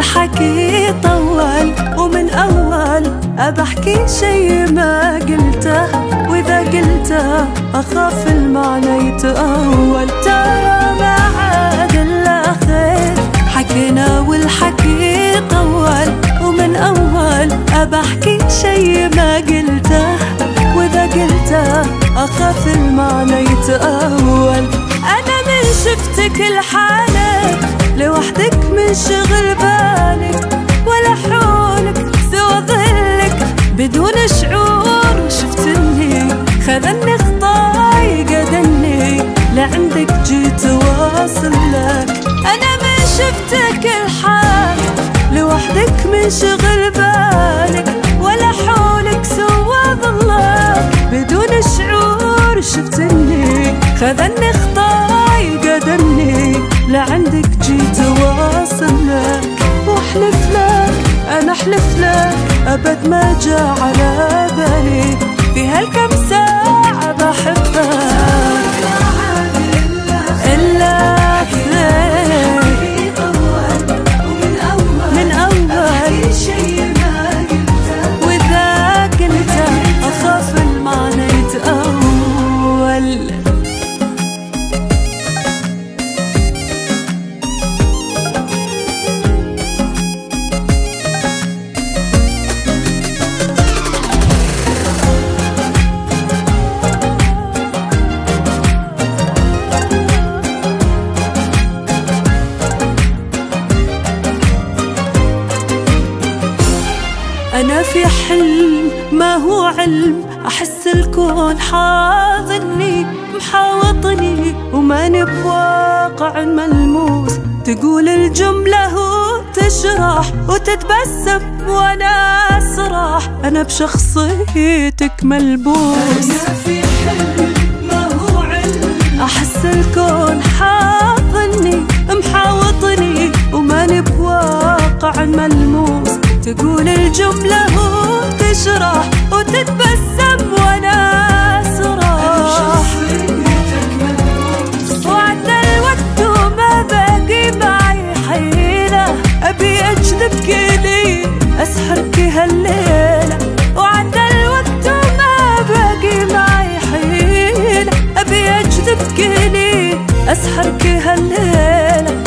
الحكي طول ومن أول أبحكي شي ما قلته. وإذا قلته أخاف المعنى يتأول. ترى ما عاد إلا خير. حكينا والحكي طول ومن أول أبحكي شي ما قلته. وإذا قلته أخاف المعنى يتأول. أنا من شفتك الحال شفتك الحال لوحدك من شغل بالك ولا حولك سوى ظلك بدون شعور شفتني خذني خطاي قدرني لعندك جيت واصل لك واحلف لك أنا أحلف لك أبد ما جاء على بالي. في هالكم ساعة أنا في حلم ما هو علم؟ أحس الكون حاضني محاوطني وماني بواقع ملموس. تقول الجملة وتشرح وتتبسم وأنا أسرح. أنا بشخصيتك ملبوس. أنا في حلم ما هو علم؟ أحس الكون حاضني الجملة وتشرح وتتبسم وأنا اسرح وعدنا الوقت وما باقي معي حيلة أبي اجذبك لي هالليلة. وعدنا الوقت وما باقي معي حيلة أبي اجذبك لي اسحرك هالليلة.